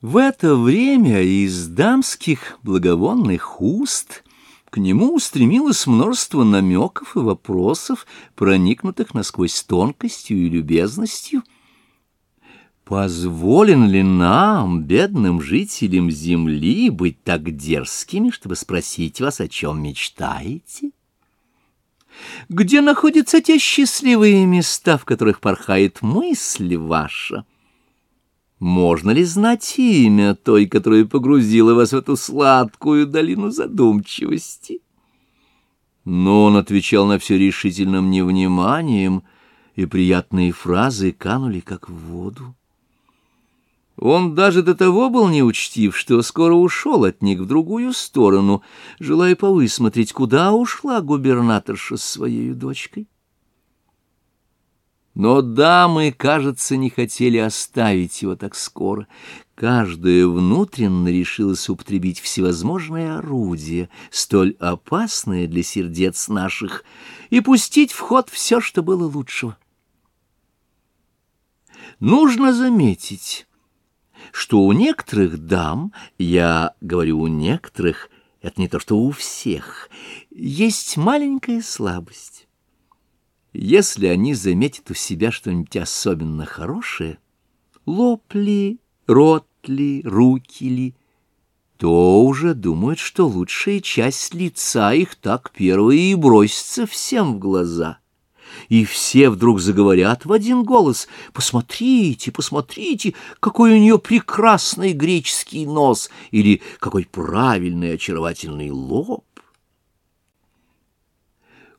В это время из дамских благовонных уст к нему устремилось множество намеков и вопросов, проникнутых насквозь тонкостью и любезностью. Позволен ли нам, бедным жителям земли, быть так дерзкими, чтобы спросить вас, о чем мечтаете? Где находятся те счастливые места, в которых порхает мысль ваша? Можно ли знать имя той, которая погрузила вас в эту сладкую долину задумчивости? Но он отвечал на все решительным невниманием, и приятные фразы канули как в воду. Он даже до того был неучтив, что скоро ушел от них в другую сторону, желая повысмотреть, куда ушла губернаторша с своей дочкой. Но дамы, кажется, не хотели оставить его так скоро. Каждая внутренно решилась употребить всевозможные орудия, столь опасные для сердец наших, и пустить в ход все, что было лучшего. Нужно заметить, что у некоторых дам, я говорю у некоторых, это не то, что у всех, есть маленькая слабость. Если они заметят у себя что-нибудь особенно хорошее, лоб ли, рот ли, руки ли, то уже думают, что лучшая часть лица их так первая и бросится всем в глаза. И все вдруг заговорят в один голос «Посмотрите, посмотрите, какой у нее прекрасный греческий нос!» или «Какой правильный очаровательный лоб!»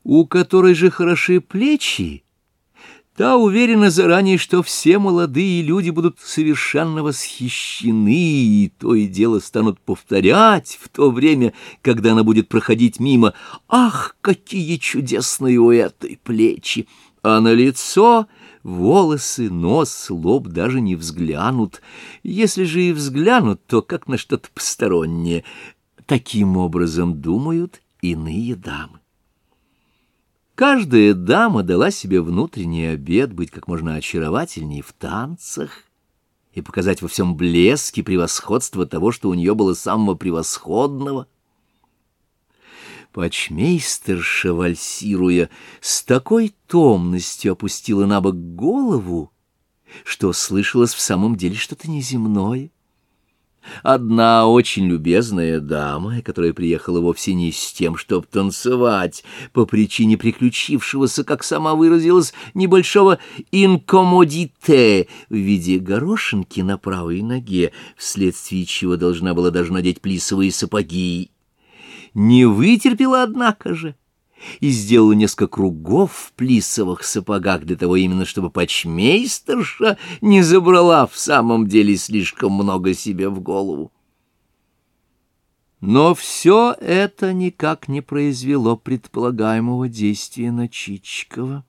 У которой же хороши плечи, та уверена заранее, что все молодые люди будут совершенно восхищены, и то и дело станут повторять в то время, когда она будет проходить мимо. «Ах, какие чудесные у этой плечи!» А на лицо волосы, нос, лоб даже не взглянут. Если же и взглянут, то как на что-то постороннее. Таким образом думают иные дамы. Каждая дама дала себе внутренний обед быть как можно очаровательнее в танцах и показать во всем блеске превосходство того, что у нее было самого превосходного. Почмейстерша, вальсируя, с такой томностью опустила на бок голову, что слышалось в самом деле что-то неземное. Одна очень любезная дама, которая приехала вовсе не с тем, чтобы танцевать, по причине приключившегося, как сама выразилась, небольшого инкомодите в виде горошинки на правой ноге, вследствие чего должна была даже надеть плисовые сапоги. Не вытерпела, однако же, и сделала несколько кругов в плисовых сапогах для того именно, чтобы почмейстерша не забрала в самом деле слишком много себе в голову. Но все это никак не произвело предполагаемого действия на Чичикова.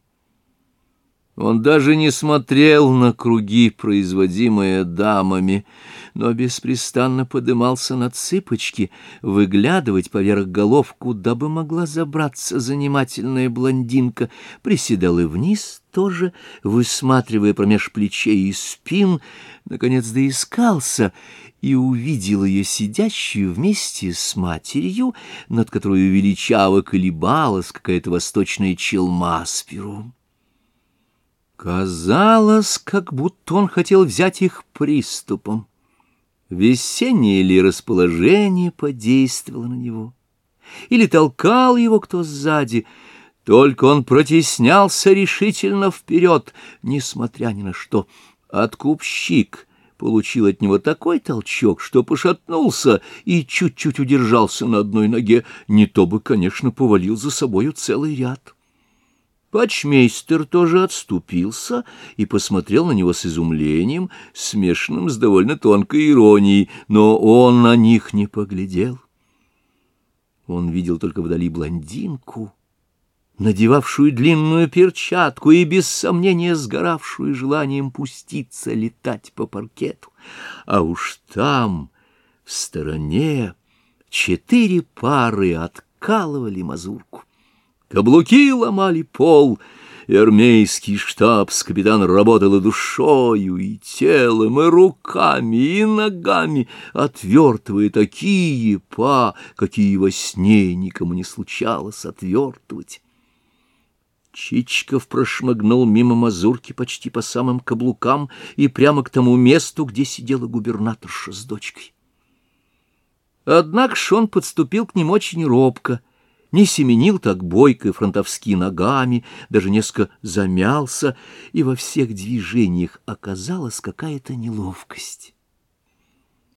Он даже не смотрел на круги, производимые дамами, но беспрестанно подымался на цыпочки, выглядывать поверх голов, куда бы могла забраться занимательная блондинка, приседал и вниз тоже, высматривая промеж плечей и спин, наконец доискался и увидел ее сидящую вместе с матерью, над которой величаво колебалась какая-то восточная челма с пером. Казалось, как будто он хотел взять их приступом. Весеннее ли расположение подействовало на него? Или толкал его кто сзади? Только он протеснялся решительно вперед, несмотря ни на что. Откупщик получил от него такой толчок, что пошатнулся и чуть-чуть удержался на одной ноге, не то бы, конечно, повалил за собою целый ряд. Патчмейстер тоже отступился и посмотрел на него с изумлением, смешанным с довольно тонкой иронией, но он на них не поглядел. Он видел только вдали блондинку, надевавшую длинную перчатку и, без сомнения, сгоравшую желанием пуститься летать по паркету. А уж там, в стороне, четыре пары откалывали мазурку. Каблуки ломали пол, и армейский штабс-капитан работал и душою, и телом, и руками, и ногами, отвертывая такие па, какие во сне никому не случалось отвертывать. Чичиков прошмыгнул мимо мазурки почти по самым каблукам и прямо к тому месту, где сидела губернаторша с дочкой. Однако ж он подступил к ним очень робко, не семенил так бойко и фронтовски ногами, даже несколько замялся, и во всех движениях оказалась какая-то неловкость.